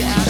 down.